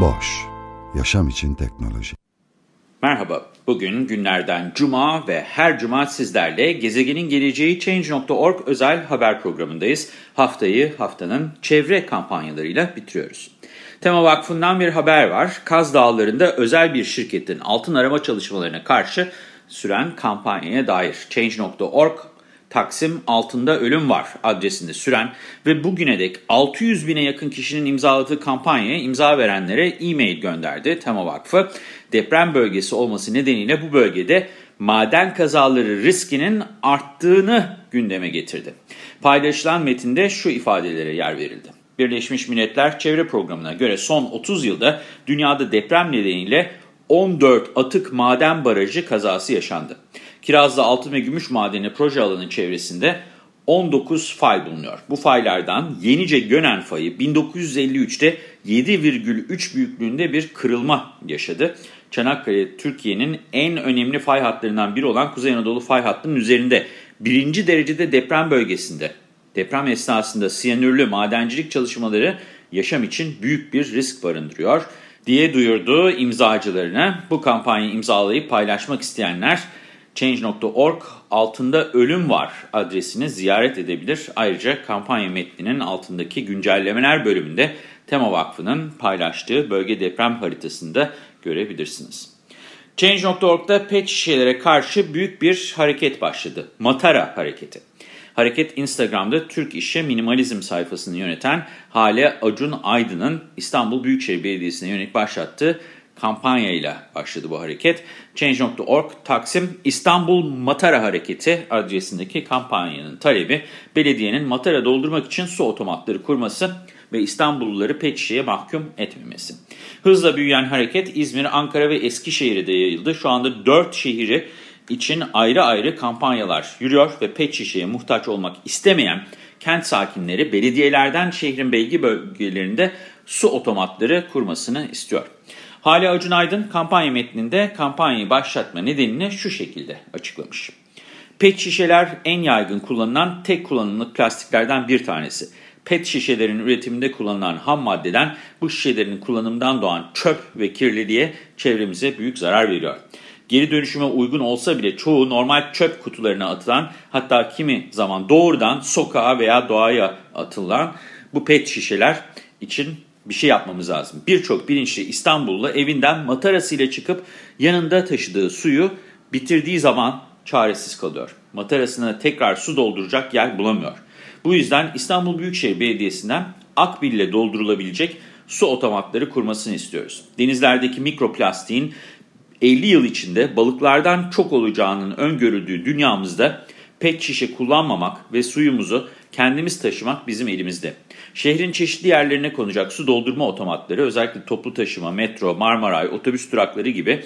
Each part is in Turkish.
Boş, yaşam için teknoloji. Merhaba, bugün günlerden cuma ve her cuma sizlerle Gezegenin Geleceği Change.org özel haber programındayız. Haftayı haftanın çevre kampanyalarıyla bitiriyoruz. Tema Vakfı'ndan bir haber var. Kaz Dağları'nda özel bir şirketin altın arama çalışmalarına karşı süren kampanyaya dair Change.org Taksim altında ölüm var adresinde süren ve bugüne dek 600 bine yakın kişinin imzaladığı kampanyaya imza verenlere e-mail gönderdi Tema Vakfı. Deprem bölgesi olması nedeniyle bu bölgede maden kazaları riskinin arttığını gündeme getirdi. Paylaşılan metinde şu ifadelere yer verildi. Birleşmiş Milletler Çevre Programı'na göre son 30 yılda dünyada deprem nedeniyle 14 atık maden barajı kazası yaşandı. Kirazlı altın ve gümüş madeni proje alanı çevresinde 19 fay bulunuyor. Bu faylardan Yenice Gönen fayı 1953'te 7,3 büyüklüğünde bir kırılma yaşadı. Çanakkale Türkiye'nin en önemli fay hatlarından biri olan Kuzey Anadolu fay hattının üzerinde birinci derecede deprem bölgesinde. Deprem esnasında siyanürlü madencilik çalışmaları yaşam için büyük bir risk barındırıyor diye duyurdu imzacılarına. Bu kampanyayı imzalayıp paylaşmak isteyenler Change.org altında ölüm var adresini ziyaret edebilir. Ayrıca kampanya metninin altındaki güncellemeler bölümünde Tema Vakfı'nın paylaştığı bölge deprem haritasını da görebilirsiniz. Change.org'da pet şişelere karşı büyük bir hareket başladı. Matara hareketi. Hareket Instagram'da Türk İş'e minimalizm sayfasını yöneten Hale Acun Aydın'ın İstanbul Büyükşehir Belediyesi'ne yönelik başlattığı kampanyayla başladı bu hareket. Change.org Taksim İstanbul Matara Hareketi adresindeki kampanyanın talebi belediyenin matara doldurmak için su otomatları kurması ve İstanbulluları pet mahkum etmemesi. Hızla büyüyen hareket İzmir, Ankara ve Eskişehir'e de yayıldı. Şu anda 4 şehri için ayrı ayrı kampanyalar yürüyor ve pet muhtaç olmak istemeyen kent sakinleri belediyelerden şehrin belgi bölgelerinde su otomatları kurmasını istiyor. Hale Acun Aydın kampanya metninde kampanyayı başlatma nedenini şu şekilde açıklamış. Pet şişeler en yaygın kullanılan tek kullanımlık plastiklerden bir tanesi. Pet şişelerin üretiminde kullanılan ham maddeden bu şişelerin kullanımından doğan çöp ve kirliliğe çevremize büyük zarar veriyor. Geri dönüşüme uygun olsa bile çoğu normal çöp kutularına atılan hatta kimi zaman doğrudan sokağa veya doğaya atılan bu pet şişeler için bir şey yapmamız lazım. Birçok bilinçli İstanbullu evinden matarasıyla çıkıp yanında taşıdığı suyu bitirdiği zaman çaresiz kalıyor. Matarasına tekrar su dolduracak yer bulamıyor. Bu yüzden İstanbul Büyükşehir Belediyesi'nden Akbil ile doldurulabilecek su otomatları kurmasını istiyoruz. Denizlerdeki mikroplastiğin 50 yıl içinde balıklardan çok olacağının öngörüldüğü dünyamızda pet şişe kullanmamak ve suyumuzu kendimiz taşımak bizim elimizde. Şehrin çeşitli yerlerine konacak su doldurma otomatları özellikle toplu taşıma, metro, Marmaray, otobüs durakları gibi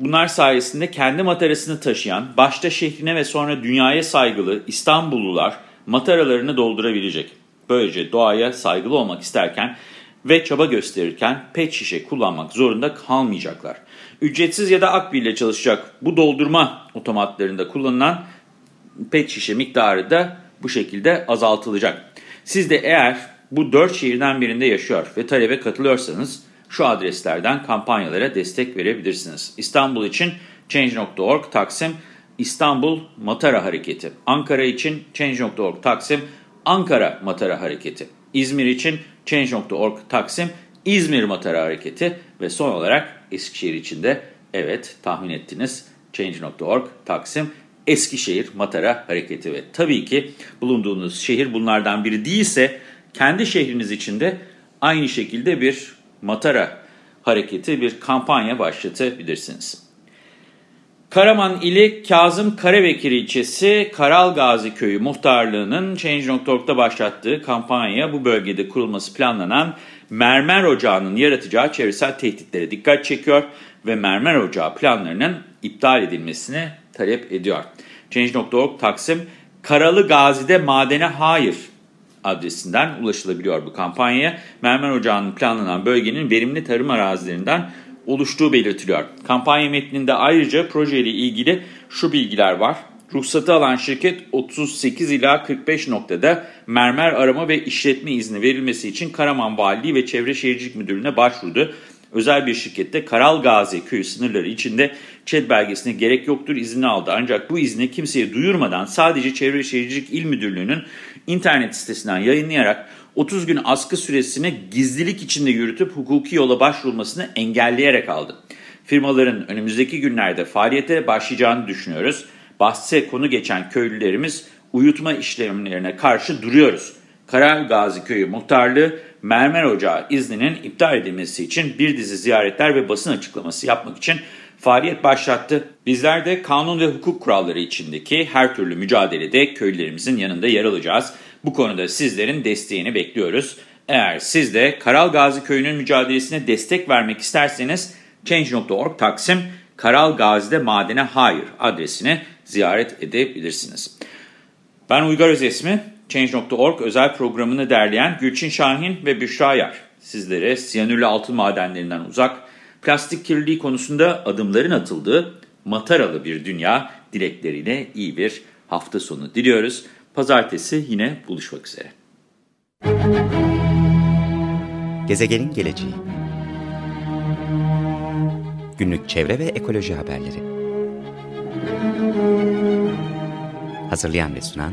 bunlar sayesinde kendi matarasını taşıyan, başta şehrine ve sonra dünyaya saygılı İstanbullular mataralarını doldurabilecek. Böylece doğaya saygılı olmak isterken ve çaba gösterirken pet şişe kullanmak zorunda kalmayacaklar. Ücretsiz ya da akbil ile çalışacak bu doldurma otomatlarında kullanılan pet şişe miktarı da bu şekilde azaltılacak. Siz de eğer bu dört şehirden birinde yaşıyor ve talebe katılıyorsanız şu adreslerden kampanyalara destek verebilirsiniz. İstanbul için Change.org Taksim İstanbul Matara Hareketi. Ankara için Change.org Taksim Ankara Matara Hareketi. İzmir için Change.org Taksim İzmir Matara Hareketi ve son olarak Eskişehir için de evet tahmin ettiniz Change.org Taksim Eskişehir Matara Hareketi ve tabii ki bulunduğunuz şehir bunlardan biri değilse kendi şehriniz içinde aynı şekilde bir Matara Hareketi bir kampanya başlatabilirsiniz. Karaman ili Kazım Karabekir ilçesi Karalgazi Köyü muhtarlığının Change.org'da başlattığı kampanya bu bölgede kurulması planlanan mermer ocağının yaratacağı çevresel tehditlere dikkat çekiyor ve mermer ocağı planlarının iptal edilmesini talep ediyor. Change.org Taksim Karalı Gazi'de madene hayır adresinden ulaşılabiliyor bu kampanyaya. Mermer ocağının planlanan bölgenin verimli tarım arazilerinden oluştuğu belirtiliyor. Kampanya metninde ayrıca projeyle ilgili şu bilgiler var. Ruhsatı alan şirket 38 ila 45 noktada mermer arama ve işletme izni verilmesi için Karaman Valiliği ve Çevre Şehircilik Müdürlüğü'ne başvurdu. Özel bir şirkette Karal Gazi köyü sınırları içinde ÇED belgesine gerek yoktur izni aldı. Ancak bu izni kimseye duyurmadan sadece Çevre Şehircilik İl Müdürlüğü'nün internet sitesinden yayınlayarak 30 gün askı süresini gizlilik içinde yürütüp hukuki yola başvurulmasını engelleyerek aldı. Firmaların önümüzdeki günlerde faaliyete başlayacağını düşünüyoruz. Bahse konu geçen köylülerimiz uyutma işlemlerine karşı duruyoruz. Karal Gazi Köyü Muhtarlığı mermer ocağı izninin iptal edilmesi için bir dizi ziyaretler ve basın açıklaması yapmak için faaliyet başlattı. Bizler de kanun ve hukuk kuralları içindeki her türlü mücadelede köylülerimizin yanında yer alacağız. Bu konuda sizlerin desteğini bekliyoruz. Eğer siz de Karal Gazi Köyü'nün mücadelesine destek vermek isterseniz Change.org Taksim Karal Gazi'de madene hayır adresini ziyaret edebilirsiniz. Ben Uygar Özesmi, Change.org özel programını derleyen Gülçin Şahin ve Büşra Yar. Sizlere siyanürlü altın madenlerinden uzak, plastik kirliliği konusunda adımların atıldığı mataralı bir dünya dilekleriyle iyi bir hafta sonu diliyoruz. Pazartesi yine buluşmak üzere. Gezegenin geleceği Günlük çevre ve ekoloji haberleri Hazırlayan ve sunan